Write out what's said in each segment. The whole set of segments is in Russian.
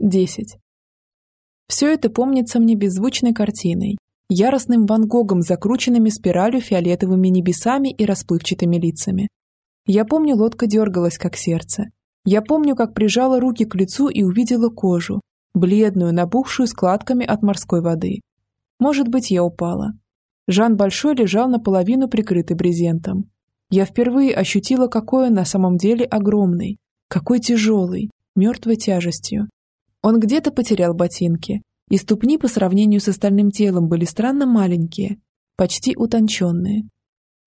10. Все это помнится мне беззвучной картиной, яростным Ван Гогом, закрученными спиралью фиолетовыми небесами и расплывчатыми лицами. Я помню, лодка дергалась, как сердце. Я помню, как прижала руки к лицу и увидела кожу, бледную, набухшую складками от морской воды. Может быть, я упала. Жан Большой лежал наполовину прикрытый брезентом. Я впервые ощутила, какой он на самом деле огромный, какой тяжелый, мертвой тяжестью. Он где-то потерял ботинки, и ступни по сравнению с остальным телом были странно маленькие, почти утонченные.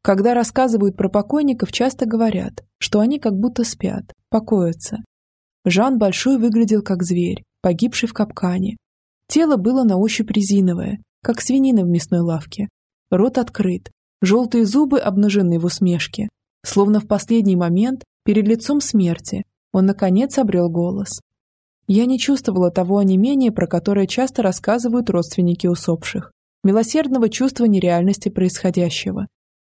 Когда рассказывают про покойников, часто говорят, что они как будто спят, покоятся. Жан Большой выглядел как зверь, погибший в капкане. Тело было на ощупь резиновое, как свинина в мясной лавке. Рот открыт, желтые зубы обнажены в усмешке. Словно в последний момент, перед лицом смерти, он наконец обрел голос. Я не чувствовала того онемения, про которое часто рассказывают родственники усопших, милосердного чувства нереальности происходящего.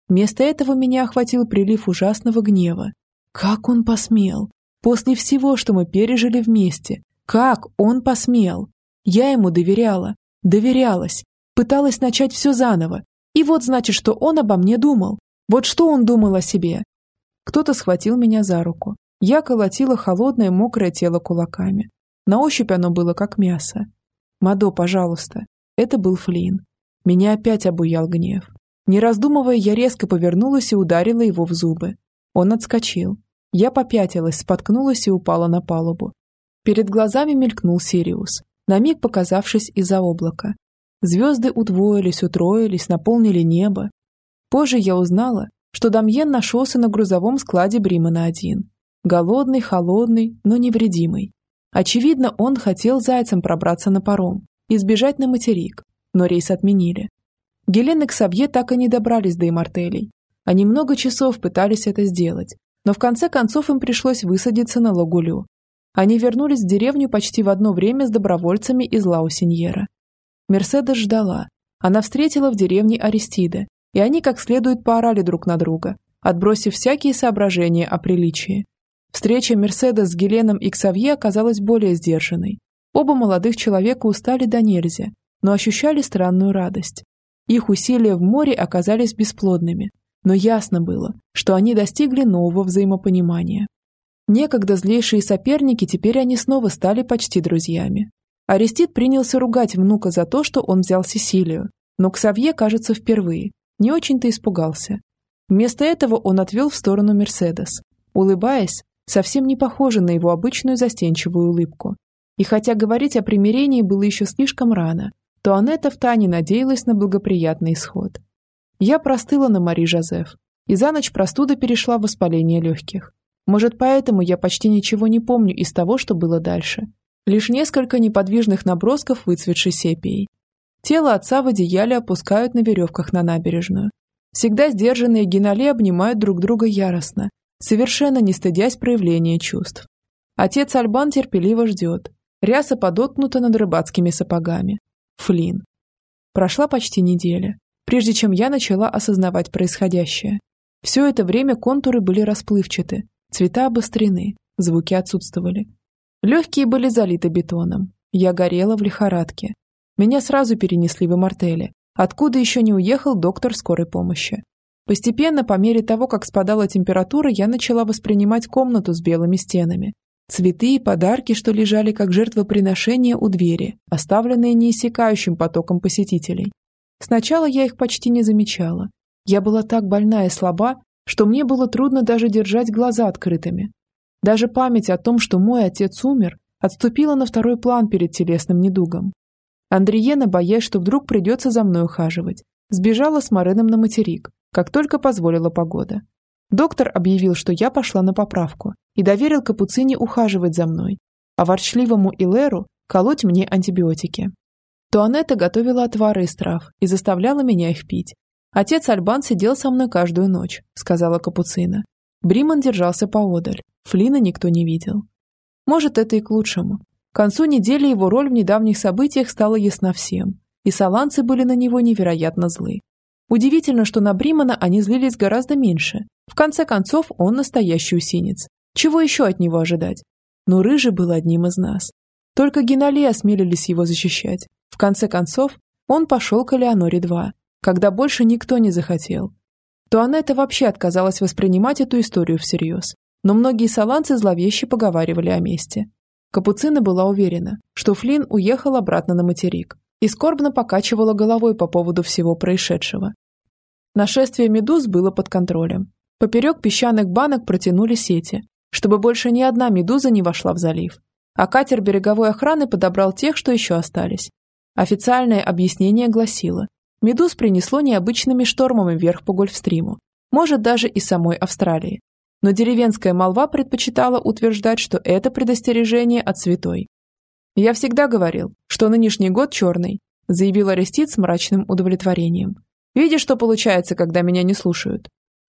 Вместо этого меня охватил прилив ужасного гнева. Как он посмел? После всего, что мы пережили вместе. Как он посмел? Я ему доверяла, доверялась, пыталась начать все заново. И вот значит, что он обо мне думал. Вот что он думал о себе. Кто-то схватил меня за руку. Я колотила холодное мокрое тело кулаками. На ощупь оно было как мясо. «Мадо, пожалуйста». Это был Флин. Меня опять обуял гнев. Не раздумывая, я резко повернулась и ударила его в зубы. Он отскочил. Я попятилась, споткнулась и упала на палубу. Перед глазами мелькнул Сириус, на миг показавшись из-за облака. Звезды удвоились, утроились, наполнили небо. Позже я узнала, что Дамьен нашелся на грузовом складе Бримана-1. Голодный, холодный, но невредимый. Очевидно, он хотел зайцем пробраться на паром и сбежать на материк, но рейс отменили. Гелен и Ксавье так и не добрались до Имартелей. Они много часов пытались это сделать, но в конце концов им пришлось высадиться на Лагулю. Они вернулись в деревню почти в одно время с добровольцами из Лаусиньера. Мерседес ждала. Она встретила в деревне Аристида, и они как следует поорали друг на друга, отбросив всякие соображения о приличии. Встреча Мерседес с Геленом и Ксавье оказалась более сдержанной. Оба молодых человека устали до нельзя, но ощущали странную радость. Их усилия в море оказались бесплодными, но ясно было, что они достигли нового взаимопонимания. Некогда злейшие соперники, теперь они снова стали почти друзьями. Арестит принялся ругать внука за то, что он взял Сесилию, но Ксавье, кажется, впервые, не очень-то испугался. Вместо этого он отвел в сторону Мерседес. Улыбаясь, совсем не похожа на его обычную застенчивую улыбку. И хотя говорить о примирении было еще слишком рано, то Анетта втайне надеялась на благоприятный исход. Я простыла на Мари Жозеф, и за ночь простуда перешла в воспаление легких. Может, поэтому я почти ничего не помню из того, что было дальше. Лишь несколько неподвижных набросков выцветшей сепией. Тело отца в одеяле опускают на веревках на набережную. Всегда сдержанные генали обнимают друг друга яростно, совершенно не стыдясь проявления чувств. Отец Альбан терпеливо ждет. Ряса подоткнута над рыбацкими сапогами. Флин. Прошла почти неделя, прежде чем я начала осознавать происходящее. Все это время контуры были расплывчаты, цвета обострены, звуки отсутствовали. Легкие были залиты бетоном. Я горела в лихорадке. Меня сразу перенесли в Имартеле, откуда еще не уехал доктор скорой помощи. Постепенно, по мере того, как спадала температура, я начала воспринимать комнату с белыми стенами. Цветы и подарки, что лежали как жертвоприношения у двери, оставленные неиссякающим потоком посетителей. Сначала я их почти не замечала. Я была так больна и слаба, что мне было трудно даже держать глаза открытыми. Даже память о том, что мой отец умер, отступила на второй план перед телесным недугом. Андриена, боясь, что вдруг придется за мной ухаживать, сбежала с Мареном на материк, как только позволила погода. Доктор объявил, что я пошла на поправку и доверил Капуцине ухаживать за мной, а ворчливому Илеру колоть мне антибиотики. Туанетта готовила отвары из трав и заставляла меня их пить. Отец Альбан сидел со мной каждую ночь, сказала Капуцина. Бриман держался поодаль, Флина никто не видел. Может, это и к лучшему. К концу недели его роль в недавних событиях стала ясна всем, и саланцы были на него невероятно злы. Удивительно, что на Бримана они злились гораздо меньше. В конце концов, он настоящий усинец. Чего еще от него ожидать? Но Рыжий был одним из нас. Только Генале осмелились его защищать. В конце концов, он пошел к Элеоноре-2, когда больше никто не захотел. Туанетта вообще отказалась воспринимать эту историю всерьез, но многие саланцы зловеще поговаривали о месте. Капуцина была уверена, что Флинн уехал обратно на материк и скорбно покачивала головой по поводу всего происшедшего. Нашествие медуз было под контролем. Поперек песчаных банок протянули сети, чтобы больше ни одна медуза не вошла в залив. А катер береговой охраны подобрал тех, что еще остались. Официальное объяснение гласило, медуз принесло необычными штормами вверх по Гольфстриму, может даже и самой Австралии. Но деревенская молва предпочитала утверждать, что это предостережение от святой. «Я всегда говорил, что нынешний год черный», заявил Арестит с мрачным удовлетворением. «Видишь, что получается, когда меня не слушают?»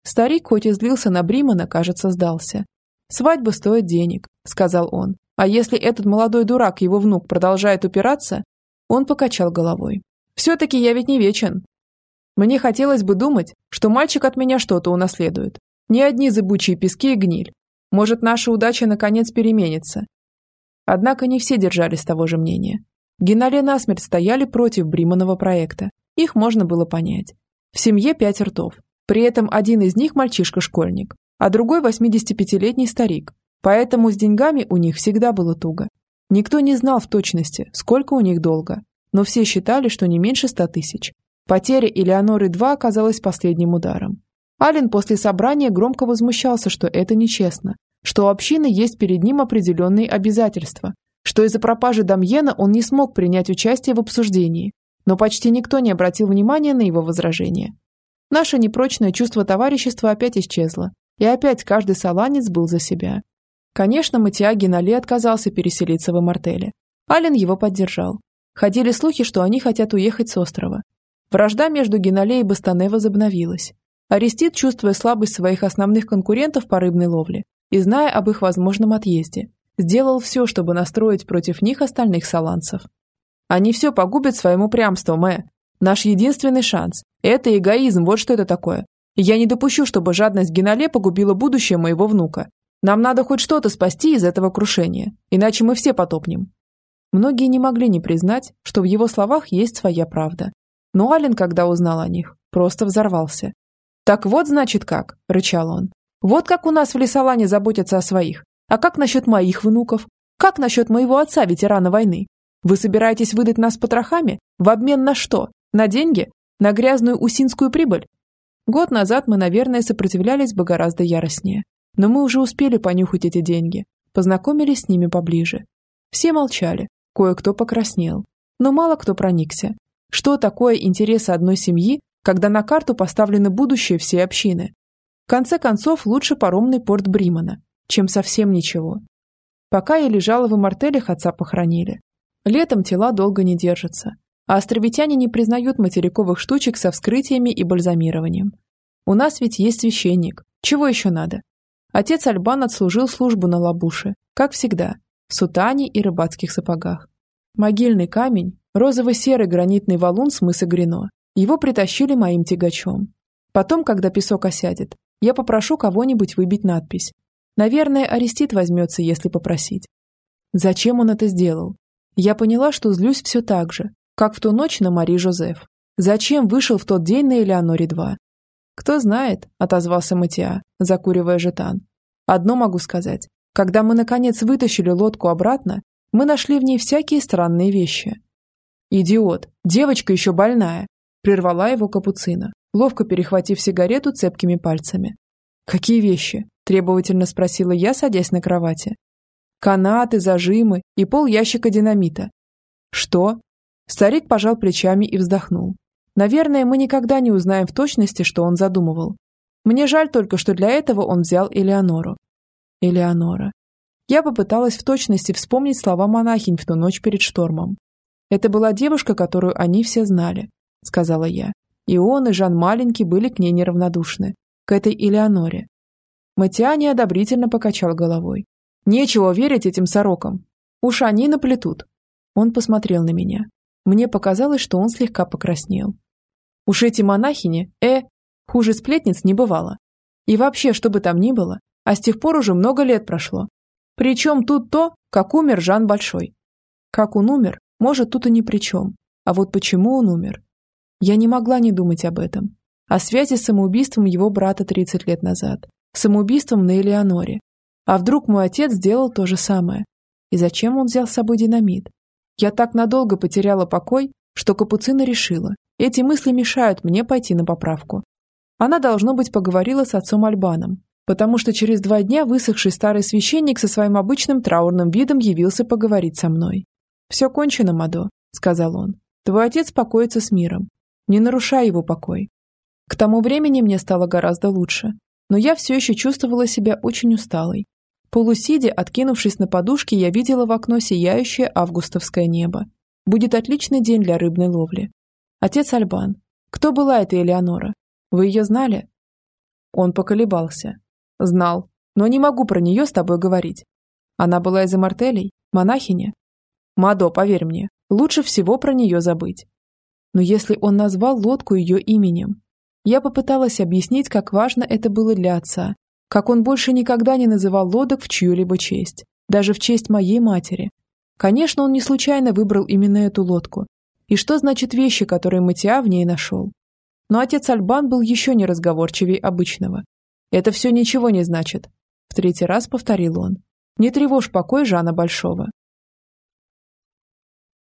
Старик, хоть и злился на Бримана, кажется, сдался. «Свадьба стоит денег», — сказал он. «А если этот молодой дурак, его внук, продолжает упираться?» Он покачал головой. «Все-таки я ведь не вечен. Мне хотелось бы думать, что мальчик от меня что-то унаследует. Не одни зыбучие пески и гниль. Может, наша удача наконец переменится». Однако не все держались того же мнения. Геннале насмерть стояли против Бриманова проекта. Их можно было понять. В семье пять ртов. При этом один из них мальчишка-школьник а другой 85-летний старик, поэтому с деньгами у них всегда было туго. Никто не знал в точности, сколько у них долга, но все считали, что не меньше 100 тысяч. Потеря Элеоноры-2 оказалась последним ударом. Ален после собрания громко возмущался, что это нечестно, что у общины есть перед ним определенные обязательства, что из-за пропажи Дамьена он не смог принять участие в обсуждении, но почти никто не обратил внимания на его возражения. Наше непрочное чувство товарищества опять исчезло, и опять каждый саланец был за себя. Конечно, Матиа Генали отказался переселиться в Эмартеле. Ален его поддержал. Ходили слухи, что они хотят уехать с острова. Вражда между Генале и Бастане возобновилась. Арестит, чувствуя слабость своих основных конкурентов по рыбной ловле и зная об их возможном отъезде, сделал все, чтобы настроить против них остальных саланцев. Они все погубят своим упрямством, э. Наш единственный шанс. Это эгоизм, вот что это такое. Я не допущу, чтобы жадность Генале погубила будущее моего внука. Нам надо хоть что-то спасти из этого крушения, иначе мы все потопнем». Многие не могли не признать, что в его словах есть своя правда. Но Ален, когда узнал о них, просто взорвался. «Так вот, значит, как?» – рычал он. «Вот как у нас в Лесолане заботятся о своих. А как насчет моих внуков? Как насчет моего отца, ветерана войны? Вы собираетесь выдать нас потрохами? В обмен на что? На деньги? На грязную усинскую прибыль? Год назад мы, наверное, сопротивлялись бы гораздо яростнее. Но мы уже успели понюхать эти деньги, познакомились с ними поближе. Все молчали, кое-кто покраснел, но мало кто проникся. Что такое интересы одной семьи, когда на карту поставлено будущее всей общины? Конце концов, лучше паромный порт Бримана, чем совсем ничего. Пока я лежала в имартелях, отца похоронили. Летом тела долго не держатся, а островитяне не признают материковых штучек со вскрытиями и бальзамированием. У нас ведь есть священник. Чего еще надо? Отец Альбан отслужил службу на Лабуше, как всегда, в сутане и рыбацких сапогах. Могильный камень, розово-серый гранитный валун с мыса Грино. Его притащили моим тягачом. Потом, когда песок осядет, я попрошу кого-нибудь выбить надпись. Наверное, Арестит возьмется, если попросить. Зачем он это сделал? Я поняла, что злюсь все так же, как в ту ночь на Мари Жозеф. Зачем вышел в тот день на Элеоноре-2? Кто знает, отозвался Матиа, закуривая жетан. Одно могу сказать. Когда мы, наконец, вытащили лодку обратно, мы нашли в ней всякие странные вещи. «Идиот! Девочка еще больная!» Прервала его капуцина, ловко перехватив сигарету цепкими пальцами. «Какие вещи?» – требовательно спросила я, садясь на кровати. «Канаты, зажимы и пол ящика динамита». «Что?» Старик пожал плечами и вздохнул. Наверное, мы никогда не узнаем в точности, что он задумывал. Мне жаль только, что для этого он взял Элеонору. Элеонора. Я попыталась в точности вспомнить слова монахинь в ту ночь перед штормом. Это была девушка, которую они все знали, сказала я. И он, и Жан Маленький были к ней неравнодушны. К этой Элеоноре. Матиа неодобрительно покачал головой. Нечего верить этим сорокам. Уж они наплетут. Он посмотрел на меня. Мне показалось, что он слегка покраснел. Уж эти монахини, э, хуже сплетниц не бывало. И вообще, что бы там ни было, а с тех пор уже много лет прошло. Причем тут то, как умер Жан Большой. Как он умер, может, тут и ни при чем. А вот почему он умер? Я не могла не думать об этом. О связи с самоубийством его брата 30 лет назад. Самоубийством на Элеоноре. А вдруг мой отец сделал то же самое? И зачем он взял с собой динамит? Я так надолго потеряла покой, что Капуцина решила, эти мысли мешают мне пойти на поправку. Она, должно быть, поговорила с отцом Альбаном, потому что через два дня высохший старый священник со своим обычным траурным видом явился поговорить со мной. «Все кончено, Мадо», — сказал он. «Твой отец покоится с миром. Не нарушай его покой». К тому времени мне стало гораздо лучше, но я все еще чувствовала себя очень усталой. Полусидя, откинувшись на подушке, я видела в окно сияющее августовское небо. Будет отличный день для рыбной ловли. Отец Альбан. Кто была эта Элеонора? Вы ее знали? Он поколебался. Знал, но не могу про нее с тобой говорить. Она была из Амартелей, монахиня. Мадо, поверь мне, лучше всего про нее забыть. Но если он назвал лодку ее именем, я попыталась объяснить, как важно это было для отца, как он больше никогда не называл лодок в чью-либо честь, даже в честь моей матери. Конечно, он не случайно выбрал именно эту лодку, и что значит вещи, которые Матиа в ней нашел? Но отец Альбан был еще неразговорчивее обычного. Это все ничего не значит. В третий раз повторил он. Не тревожь покой Жана Большого.